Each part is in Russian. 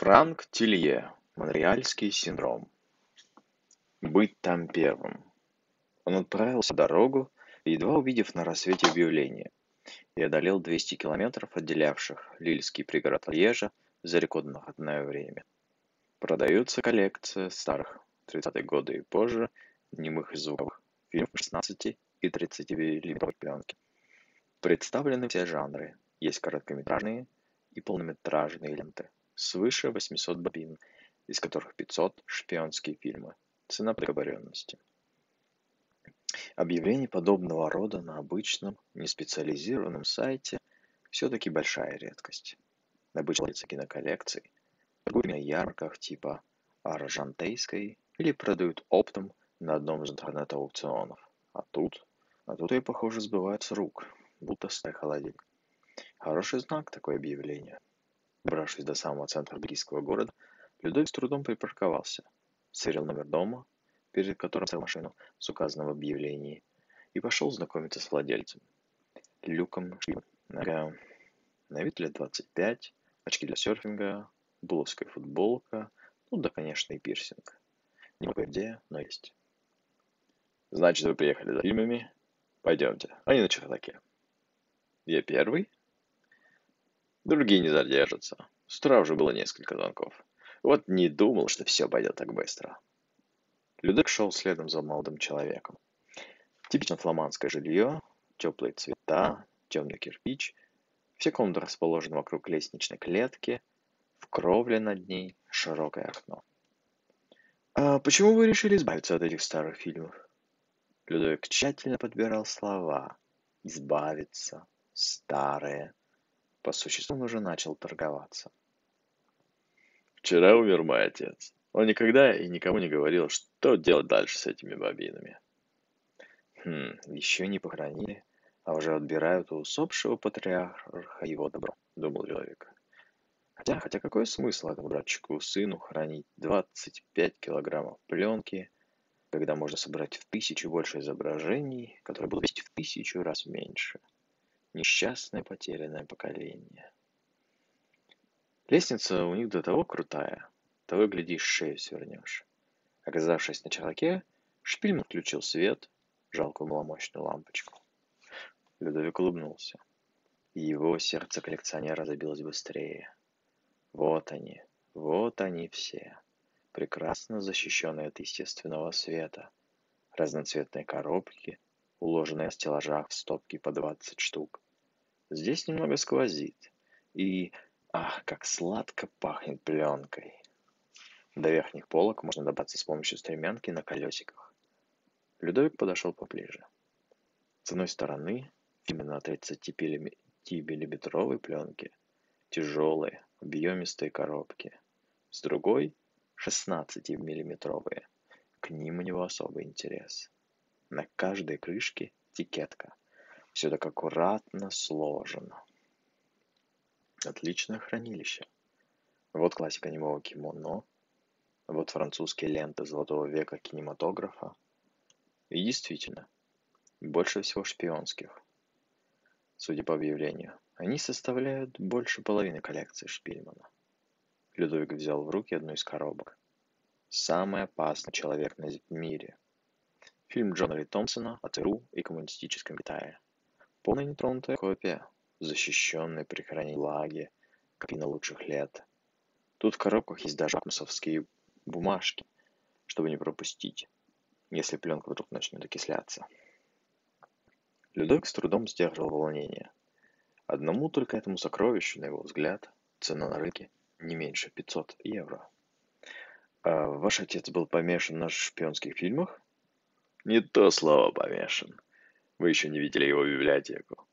Франк Тилье. Монреальский синдром. Быть там первым. Он отправился в дорогу, едва увидев на рассвете объявление, и одолел 200 километров, отделявших Лильский пригород Льежа за рекордное время. Продается коллекция старых 30-е годы и позже немых звуковых фильмов 16 и 30 миллиметровой пленки. Представлены все жанры. Есть короткометражные и полнометражные ленты. Свыше 800 бобин, из которых 500 шпионские фильмы. Цена по договоренности. Объявление подобного рода на обычном, неспециализированном сайте все-таки большая редкость. Обычно лица киноколлекций торгуют на ярмарках типа Аржантейской или продают оптом на одном из интернет-аукционов. А тут, а тут и, похоже, сбывают с рук, будто старый холодильник. Хороший знак такое объявление. Добравшись до самого центра близкого города, Людовик с трудом припарковался, сверил номер дома, перед которым стоял машину с указанным в и пошел знакомиться с владельцем. Люком Швидом. На, вид лет 25, очки для серфинга, буловская футболка, ну да, конечно, и пирсинг. Не могу где, но есть. Значит, вы приехали за фильмами? Пойдемте. Они на чердаке. Я первый? Другие не задержатся. С утра уже было несколько звонков. Вот не думал, что все пойдет так быстро. Людек шел следом за молодым человеком. Типично фламандское жилье, теплые цвета, темный кирпич. Все комнаты расположены вокруг лестничной клетки. В кровле над ней широкое окно. «А почему вы решили избавиться от этих старых фильмов?» Людовик тщательно подбирал слова. «Избавиться», «старые». По существу он уже начал торговаться. Вчера умер мой отец. Он никогда и никому не говорил, что делать дальше с этими бобинами. Хм, еще не похоронили, а уже отбирают у усопшего патриарха его добро, думал человек. Хотя, хотя какой смысл этому братчику сыну хранить 25 килограммов пленки, когда можно собрать в тысячу больше изображений, которые будут весить в тысячу раз меньше? Несчастное потерянное поколение. Лестница у них до того крутая, того, глядишь, шею свернешь. Оказавшись на чердаке, Шпильман включил свет, жалкую маломощную лампочку. Людовик улыбнулся. Его сердце коллекционера забилось быстрее. Вот они, вот они все, прекрасно защищенные от естественного света. Разноцветные коробки, уложенные на стеллажах в стопки по 20 штук. Здесь немного сквозит, и Ах, как сладко пахнет пленкой. До верхних полок можно добраться с помощью стремянки на колесиках. Людовик подошел поближе. С одной стороны, именно на 30-миллиметровой пленке, тяжелые, объемистые коробки. С другой — 16-миллиметровые. К ним у него особый интерес. На каждой крышке этикетка. Все так аккуратно сложено. Отличное хранилище. Вот классика немого кимоно, вот французские ленты золотого века кинематографа. И действительно, больше всего шпионских. Судя по объявлению, они составляют больше половины коллекции Шпильмана. Людовик взял в руки одну из коробок. Самый опасный человек на мире. Фильм Джона Ли Томпсона о ЦРУ и коммунистическом Китае. Полная нетронутая копия защищенный при хранении влаги, как и на лучших лет. Тут в коробках есть даже акмусовские бумажки, чтобы не пропустить, если пленка вдруг начнет окисляться. Людовик с трудом сдерживал волнение. Одному только этому сокровищу, на его взгляд, цена на рынке не меньше 500 евро. А ваш отец был помешан на шпионских фильмах? Не то слово помешан. Вы еще не видели его библиотеку.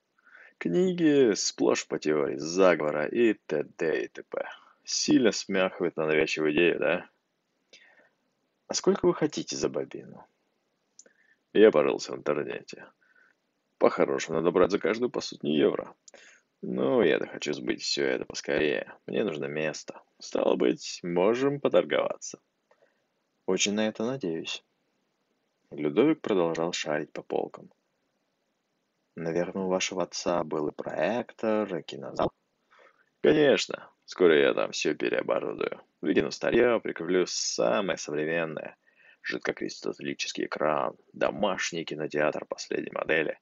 Книги сплошь по теории заговора и т.д. и т.п. Сильно смахивает на навязчивую идею, да? А сколько вы хотите за бобину? Я порылся в интернете. По-хорошему, надо брать за каждую по сотни евро. Ну, я-то хочу сбыть все это поскорее. Мне нужно место. Стало быть, можем поторговаться. Очень на это надеюсь. Людовик продолжал шарить по полкам. Наверное, у вашего отца был и проектор, и кинозал. Конечно, Скоро я там все переоборудую. Выкину старье, прикреплю самое современное. Жидкокристаллический экран, домашний кинотеатр последней модели.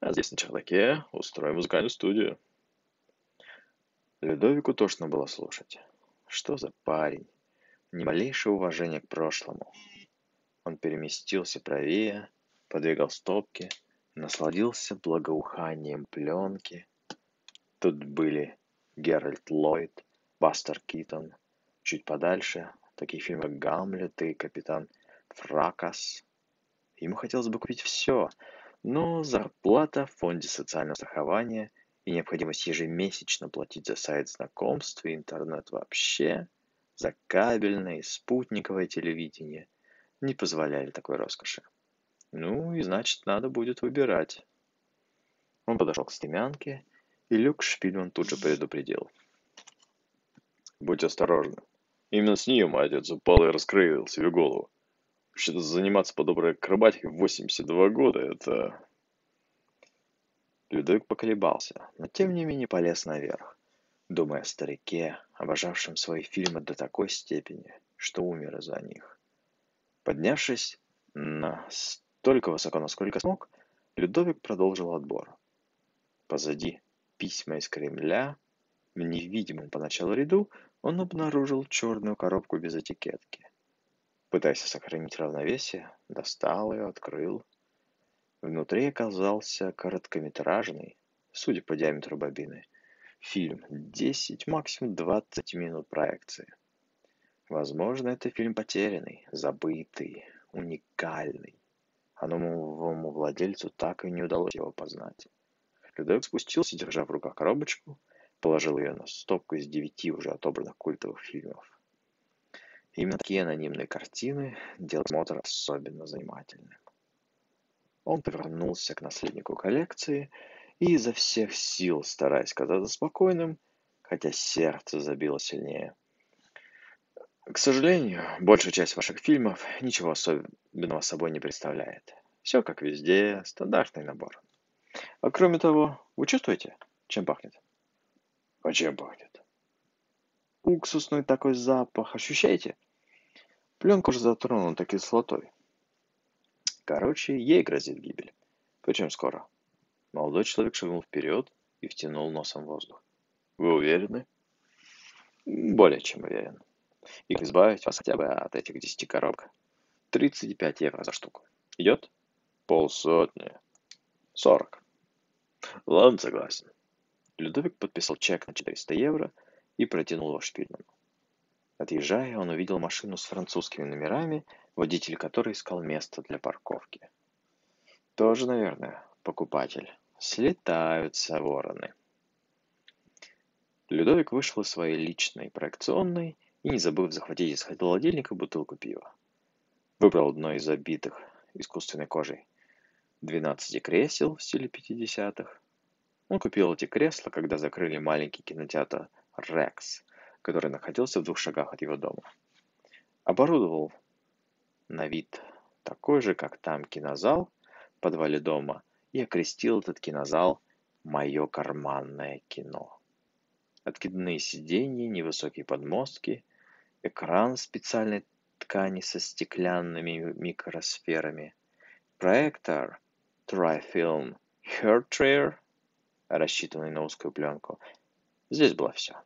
А здесь на чердаке устрою музыкальную студию. Людовику тошно было слушать. Что за парень? Ни малейшего уважения к прошлому. Он переместился правее, подвигал стопки, насладился благоуханием пленки. Тут были Геральт Ллойд, Бастер Китон. Чуть подальше такие фильмы как «Гамлет» и «Капитан Фракас». Ему хотелось бы купить все, но зарплата в фонде социального страхования и необходимость ежемесячно платить за сайт знакомств и интернет вообще, за кабельное и спутниковое телевидение не позволяли такой роскоши. Ну и значит, надо будет выбирать. Он подошел к стремянке и Люк Шпильман тут же предупредил. «Будь осторожны. Именно с нее мой отец упал и раскроил себе голову. Вообще-то заниматься подобной акробатикой в 82 года – это...» Людовик поколебался, но тем не менее полез наверх, думая о старике, обожавшем свои фильмы до такой степени, что умер из-за них. Поднявшись настолько высоко, насколько смог, Людовик продолжил отбор. Позади письма из Кремля, в невидимом поначалу ряду он обнаружил черную коробку без этикетки. Пытаясь сохранить равновесие, достал ее, открыл. Внутри оказался короткометражный, судя по диаметру бобины, фильм 10, максимум 20 минут проекции. Возможно, это фильм потерянный, забытый, уникальный. А новому владельцу так и не удалось его познать. Людовик спустился, держа в руках коробочку, положил ее на стопку из девяти уже отобранных культовых фильмов. Именно такие анонимные картины делают смотр особенно занимательным. Он повернулся к наследнику коллекции и изо всех сил, стараясь казаться спокойным, хотя сердце забило сильнее. К сожалению, большая часть ваших фильмов ничего особенного собой не представляет. Все как везде, стандартный набор. А кроме того, вы чувствуете, чем пахнет? А чем пахнет? Уксусный такой запах. Ощущаете? Пленка уже затронута кислотой. Короче, ей грозит гибель. Причем скоро. Молодой человек шагнул вперед и втянул носом воздух. Вы уверены? Более чем уверен. И избавить вас хотя бы от этих десяти коробок. 35 евро за штуку. Идет? Полсотни. Сорок. Ладно, согласен. Людовик подписал чек на 400 евро и протянул его Шпильману. Отъезжая, он увидел машину с французскими номерами, водитель которой искал место для парковки. Тоже, наверное, покупатель. Слетаются вороны. Людовик вышел из своей личной проекционной и, не забыв захватить из холодильника бутылку пива. Выбрал одно из забитых искусственной кожей 12 кресел в стиле 50-х. Он купил эти кресла, когда закрыли маленький кинотеатр «Рекс», который находился в двух шагах от его дома. Оборудовал на вид такой же, как там кинозал в подвале дома, и окрестил этот кинозал «Мое карманное кино». Откидные сиденья, невысокие подмостки, экран специальной ткани со стеклянными микросферами, проектор Tri-Film Hairtrayer, рассчитанный на узкую пленку. Здесь было все.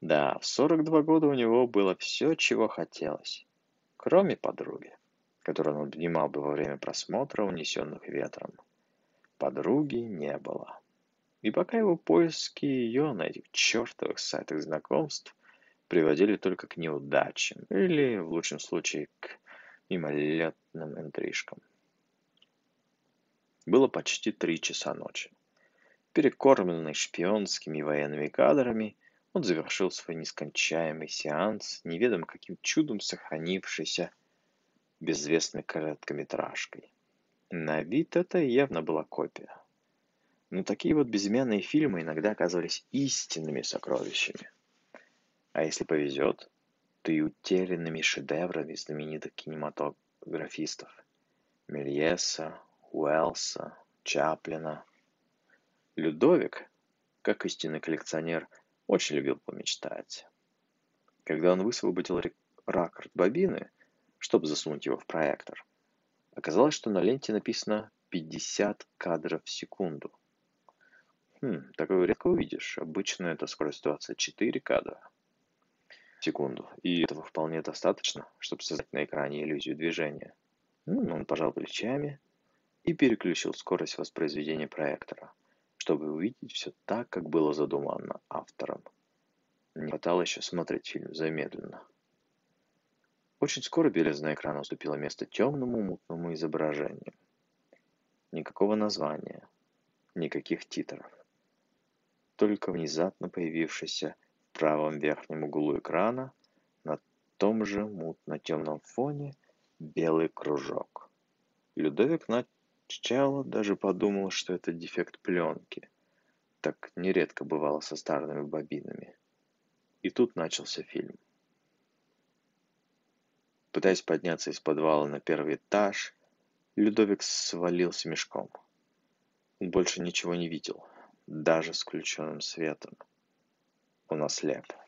Да, в 42 года у него было все, чего хотелось. Кроме подруги, которую он обнимал бы во время просмотра «Унесенных ветром». Подруги не было. И пока его поиски ее на этих чертовых сайтах знакомств приводили только к неудачам или, в лучшем случае, к мимолетным интрижкам. Было почти три часа ночи. Перекормленный шпионскими военными кадрами, он завершил свой нескончаемый сеанс, неведомо каким чудом сохранившийся безвестной короткометражкой. На вид это явно была копия. Но такие вот безымянные фильмы иногда оказывались истинными сокровищами. А если повезет, то и утерянными шедеврами знаменитых кинематографистов. Мельеса, Уэллса, Чаплина. Людовик, как истинный коллекционер, Очень любил помечтать. Когда он высвободил ракорд бобины, чтобы засунуть его в проектор, оказалось, что на ленте написано 50 кадров в секунду. Хм, такое редко увидишь. Обычно это скорость 24 кадра секунду. И этого вполне достаточно, чтобы создать на экране иллюзию движения. Ну, он пожал плечами и переключил скорость воспроизведения проектора, чтобы увидеть все так, как было задумано автором. Не хватало еще смотреть фильм замедленно. Очень скоро белизна экрана уступила место темному мутному изображению. Никакого названия, никаких титров. Только внезапно появившийся правом верхнем углу экрана на том же мутно-темном фоне белый кружок. Людовик сначала даже подумал, что это дефект пленки. Так нередко бывало со старыми бобинами. И тут начался фильм. Пытаясь подняться из подвала на первый этаж, Людовик свалился мешком. Он больше ничего не видел, даже с включенным светом. Он ослеп.